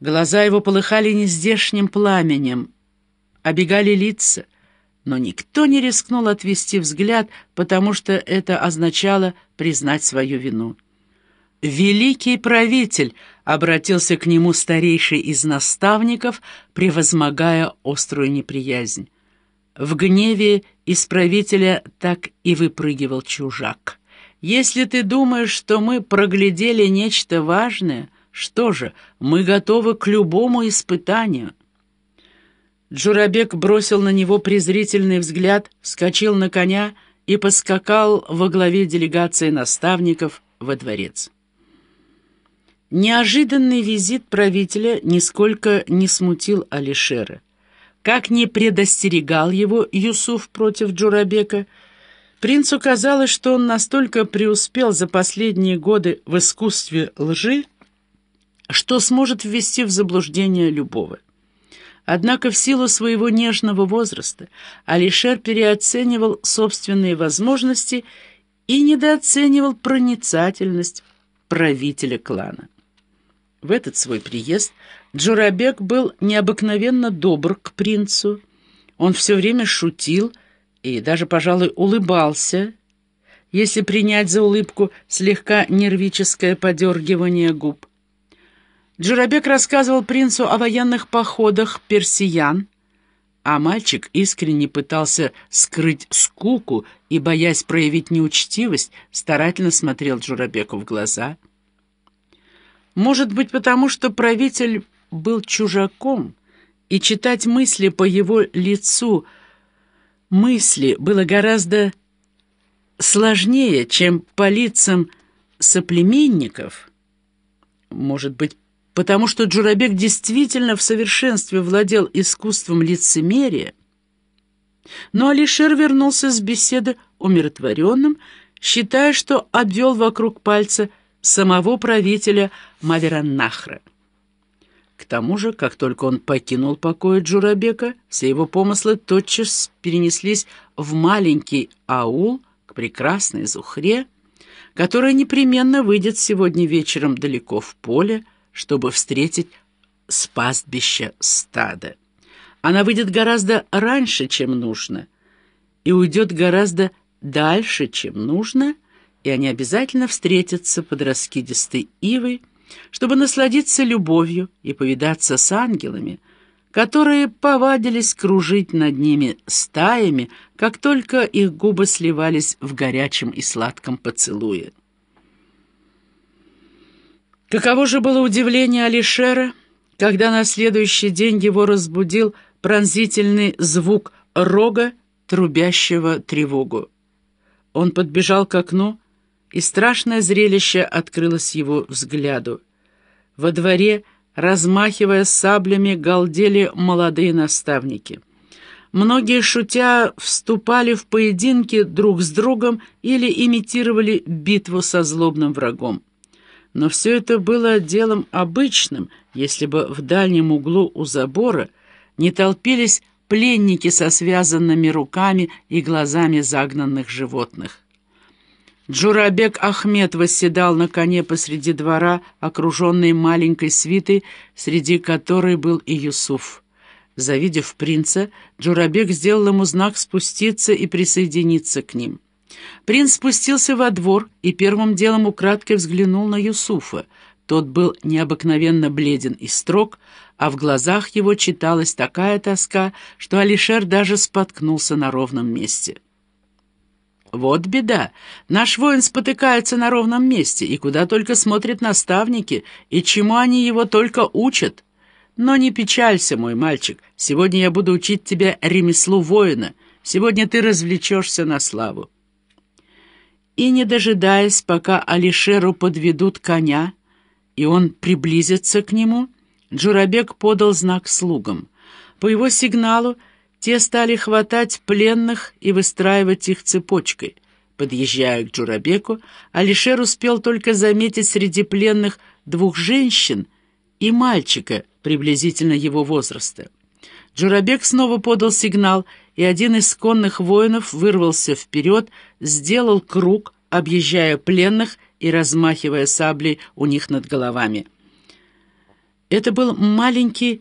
Глаза его полыхали нездешним пламенем, обегали лица, но никто не рискнул отвести взгляд, потому что это означало признать свою вину. «Великий правитель!» — обратился к нему старейший из наставников, превозмогая острую неприязнь. В гневе из правителя так и выпрыгивал чужак. «Если ты думаешь, что мы проглядели нечто важное, что же, мы готовы к любому испытанию». Джурабек бросил на него презрительный взгляд, вскочил на коня и поскакал во главе делегации наставников во дворец. Неожиданный визит правителя нисколько не смутил Алишера. Как ни предостерегал его Юсуф против Джурабека, принцу казалось, что он настолько преуспел за последние годы в искусстве лжи, что сможет ввести в заблуждение любого. Однако в силу своего нежного возраста Алишер переоценивал собственные возможности и недооценивал проницательность правителя клана. В этот свой приезд Джурабек был необыкновенно добр к принцу. Он все время шутил и даже, пожалуй, улыбался, если принять за улыбку слегка нервическое подергивание губ. Джурабек рассказывал принцу о военных походах персиян, а мальчик искренне пытался скрыть скуку и, боясь проявить неучтивость, старательно смотрел Джурабеку в глаза — может быть, потому что правитель был чужаком, и читать мысли по его лицу мысли было гораздо сложнее, чем по лицам соплеменников. Может быть, потому что Джурабек действительно в совершенстве владел искусством лицемерия. Но Алишер вернулся с беседы умиротворенным, считая, что обвел вокруг пальца самого правителя Мавераннахра. К тому же, как только он покинул покои Джурабека, все его помыслы тотчас перенеслись в маленький аул к прекрасной Зухре, которая непременно выйдет сегодня вечером далеко в поле, чтобы встретить с пастбища стада. Она выйдет гораздо раньше, чем нужно, и уйдет гораздо дальше, чем нужно — и они обязательно встретятся под раскидистой ивой, чтобы насладиться любовью и повидаться с ангелами, которые повадились кружить над ними стаями, как только их губы сливались в горячем и сладком поцелуе. Каково же было удивление Алишера, когда на следующий день его разбудил пронзительный звук рога, трубящего тревогу. Он подбежал к окну, и страшное зрелище открылось его взгляду. Во дворе, размахивая саблями, галдели молодые наставники. Многие, шутя, вступали в поединки друг с другом или имитировали битву со злобным врагом. Но все это было делом обычным, если бы в дальнем углу у забора не толпились пленники со связанными руками и глазами загнанных животных. Джурабек Ахмед восседал на коне посреди двора, окруженный маленькой свитой, среди которой был и Юсуф. Завидев принца, Джурабек сделал ему знак спуститься и присоединиться к ним. Принц спустился во двор и первым делом украдкой взглянул на Юсуфа. Тот был необыкновенно бледен и строг, а в глазах его читалась такая тоска, что Алишер даже споткнулся на ровном месте. Вот беда. Наш воин спотыкается на ровном месте, и куда только смотрят наставники, и чему они его только учат. Но не печалься, мой мальчик, сегодня я буду учить тебя ремеслу воина, сегодня ты развлечешься на славу. И, не дожидаясь, пока Алишеру подведут коня, и он приблизится к нему, Джурабек подал знак слугам. По его сигналу те стали хватать пленных и выстраивать их цепочкой. Подъезжая к Джурабеку, Алишер успел только заметить среди пленных двух женщин и мальчика приблизительно его возраста. Джурабек снова подал сигнал, и один из конных воинов вырвался вперед, сделал круг, объезжая пленных и размахивая саблей у них над головами. Это был маленький